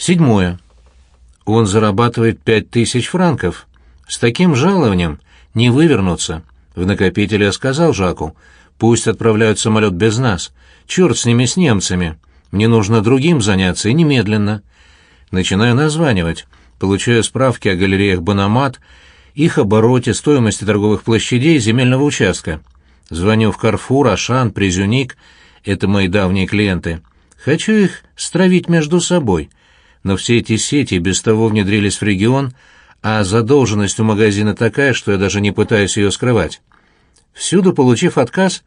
Седьмое. Он зарабатывает пять тысяч франков. С таким жалованием не вывернуться. В накопителе я сказал Жаку, пусть отправляют самолет без нас. Черт с ними, с немцами. Мне нужно другим заняться, и немедленно. Начинаю названивать. Получаю справки о галереях «Баномат», их обороте, стоимости торговых площадей земельного участка. Звоню в Карфур, Ашан, Призюник. Это мои давние клиенты. Хочу их стравить между собой. Но все эти сети без того внедрились в регион, а задолженность у магазина такая, что я даже не пытаюсь ее скрывать. Всюду, получив отказ,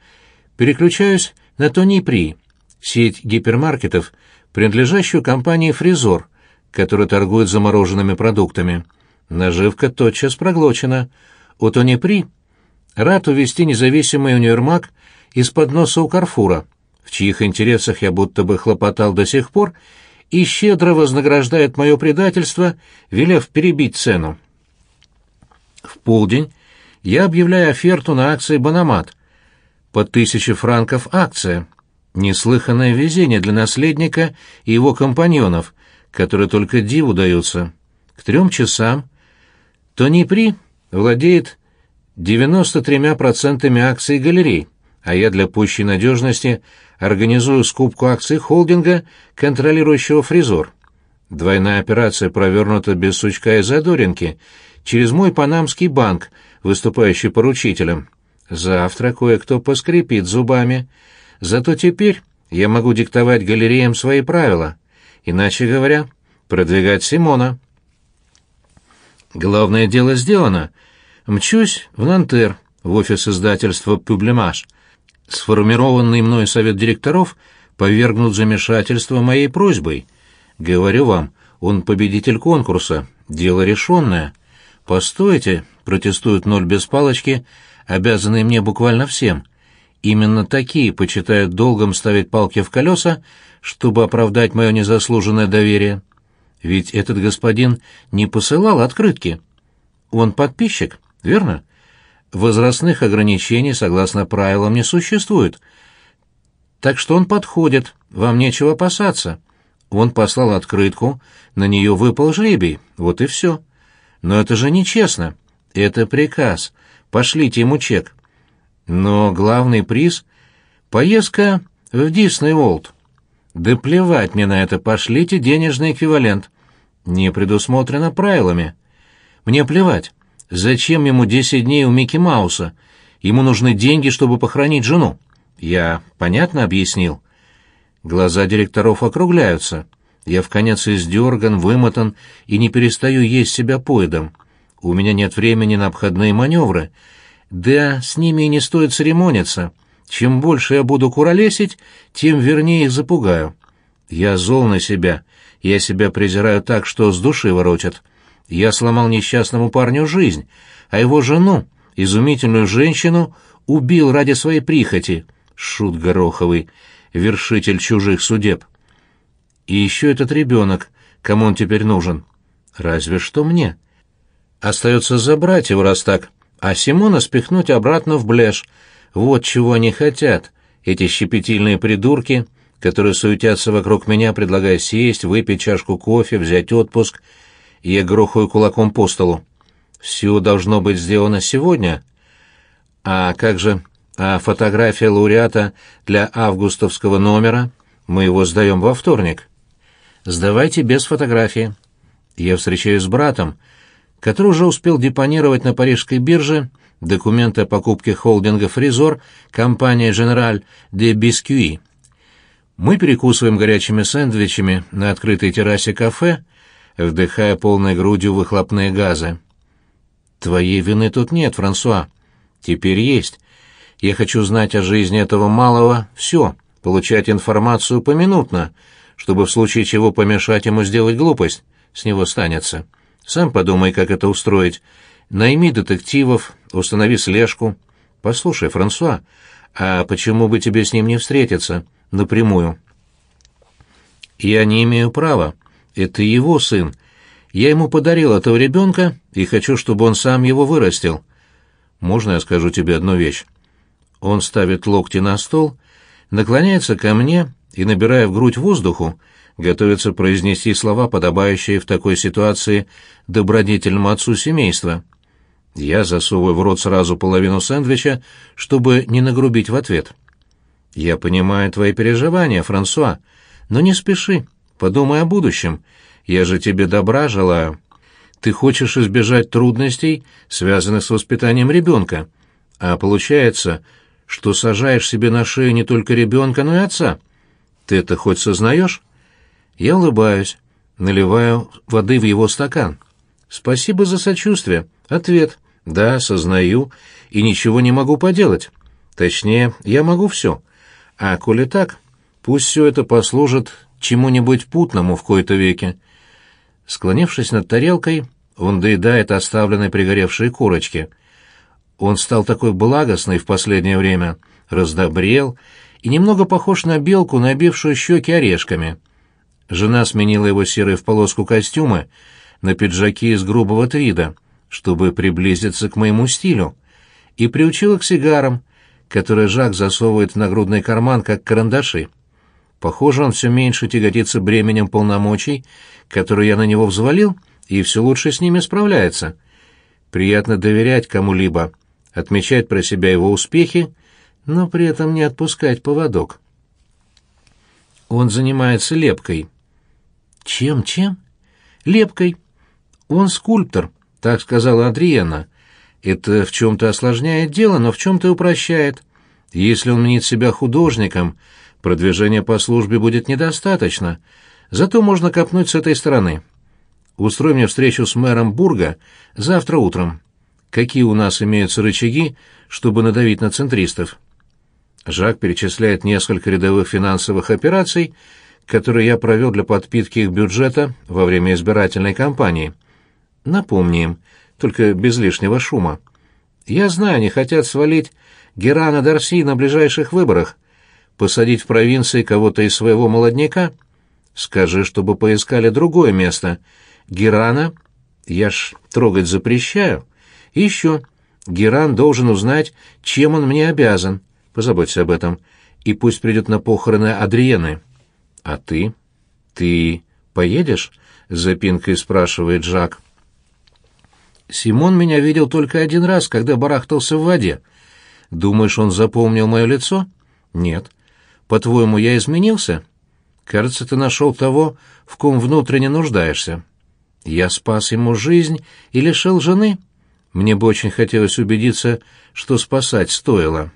переключаюсь на Тони При, сеть гипермаркетов, принадлежащую компании «Фризор», которая торгует замороженными продуктами. Наживка тотчас проглочена. У Тони При рад увести независимый универмаг из-под носа у Карфура, в чьих интересах я будто бы хлопотал до сих пор, и щедро вознаграждает мое предательство, велев перебить цену. В полдень я объявляю оферту на акции «Баномат». По тысяче франков акция. Неслыханное везение для наследника и его компаньонов, которые только диву даются. К трем часам Тони При владеет 93% акций галерей, а я для пущей надежности организую скупку акций холдинга, контролирующего фризор. Двойная операция провернута без сучка и задоринки, через мой панамский банк, выступающий поручителем. Завтра кое-кто поскрипит зубами. Зато теперь я могу диктовать галереям свои правила. Иначе говоря, продвигать Симона. Главное дело сделано. Мчусь в Нантер, в офис издательства «Публимаж». Сформированный мной совет директоров повергнут замешательство моей просьбой. Говорю вам, он победитель конкурса, дело решенное. Постойте, протестуют ноль без палочки, обязанные мне буквально всем. Именно такие почитают долгом ставить палки в колеса, чтобы оправдать мое незаслуженное доверие. Ведь этот господин не посылал открытки. Он подписчик, верно? Возрастных ограничений, согласно правилам, не существует. Так что он подходит, вам нечего опасаться. Он послал открытку, на нее выпал жребий, вот и все. Но это же нечестно. Это приказ. Пошлите ему чек. Но главный приз — поездка в Дисней Уолт. Да плевать мне на это, пошлите денежный эквивалент. Не предусмотрено правилами. Мне плевать. Зачем ему десять дней у Микки Мауса? Ему нужны деньги, чтобы похоронить жену. Я понятно объяснил? Глаза директоров округляются. Я в конец издерган, вымотан и не перестаю есть себя поедом. У меня нет времени на обходные маневры. Да, с ними и не стоит церемониться. Чем больше я буду куролесить, тем вернее их запугаю. Я зол на себя. Я себя презираю так, что с души воротят. Я сломал несчастному парню жизнь, а его жену, изумительную женщину, убил ради своей прихоти. Шут Гороховый, вершитель чужих судеб. И еще этот ребенок, кому он теперь нужен? Разве что мне. Остается забрать его, раз так, а Симона спихнуть обратно в блеш. Вот чего они хотят, эти щепетильные придурки, которые суетятся вокруг меня, предлагая сесть, выпить чашку кофе, взять отпуск — я грохаю кулаком по столу. Все должно быть сделано сегодня. А как же... А фотография лауреата для августовского номера? Мы его сдаем во вторник. Сдавайте без фотографии. Я встречаюсь с братом, который уже успел депонировать на парижской бирже документы о покупке холдинга «Фризор» компании «Женераль де Бискюи». Мы перекусываем горячими сэндвичами на открытой террасе кафе, вдыхая полной грудью выхлопные газы. «Твоей вины тут нет, Франсуа. Теперь есть. Я хочу знать о жизни этого малого все, получать информацию поминутно, чтобы в случае чего помешать ему сделать глупость. С него станется. Сам подумай, как это устроить. Найми детективов, установи слежку. Послушай, Франсуа, а почему бы тебе с ним не встретиться? Напрямую». «Я не имею права», это его сын. Я ему подарил этого ребенка и хочу, чтобы он сам его вырастил. Можно я скажу тебе одну вещь? Он ставит локти на стол, наклоняется ко мне и, набирая в грудь воздуху, готовится произнести слова, подобающие в такой ситуации добродетельному отцу семейства. Я засовываю в рот сразу половину сэндвича, чтобы не нагрубить в ответ. «Я понимаю твои переживания, Франсуа, но не спеши, подумай о будущем. Я же тебе добра желаю. Ты хочешь избежать трудностей, связанных с воспитанием ребенка, а получается, что сажаешь себе на шею не только ребенка, но и отца. Ты это хоть сознаешь?» Я улыбаюсь, наливаю воды в его стакан. «Спасибо за сочувствие. Ответ. Да, сознаю, и ничего не могу поделать. Точнее, я могу все. А коли так, пусть все это послужит чему-нибудь путному в кои-то веке». Склонившись над тарелкой, он доедает оставленные пригоревшие корочки. Он стал такой благостный в последнее время, раздобрел и немного похож на белку, набившую щеки орешками — Жена сменила его серые в полоску костюмы на пиджаки из грубого твида, чтобы приблизиться к моему стилю, и приучила к сигарам, которые Жак засовывает в нагрудный карман, как карандаши. Похоже, он все меньше тяготится бременем полномочий, которые я на него взвалил, и все лучше с ними справляется. Приятно доверять кому-либо, отмечать про себя его успехи, но при этом не отпускать поводок. Он занимается лепкой, чем, чем? Лепкой. Он скульптор, так сказала Адриена. Это в чем-то осложняет дело, но в чем-то упрощает. Если он мнит себя художником, продвижения по службе будет недостаточно. Зато можно копнуть с этой стороны. Устрой мне встречу с мэром Бурга завтра утром. Какие у нас имеются рычаги, чтобы надавить на центристов? Жак перечисляет несколько рядовых финансовых операций, который я провел для подпитки их бюджета во время избирательной кампании. Напомним, только без лишнего шума. Я знаю, они хотят свалить Герана Дарси на ближайших выборах, посадить в провинции кого-то из своего молодняка. Скажи, чтобы поискали другое место. Герана я ж трогать запрещаю. Еще, Геран должен узнать, чем он мне обязан. Позаботься об этом. И пусть придет на похороны Адриены. «А ты? Ты поедешь?» — запинкой спрашивает Жак. «Симон меня видел только один раз, когда барахтался в воде. Думаешь, он запомнил мое лицо?» «Нет. По-твоему, я изменился?» «Кажется, ты нашел того, в ком внутренне нуждаешься. Я спас ему жизнь и лишил жены. Мне бы очень хотелось убедиться, что спасать стоило».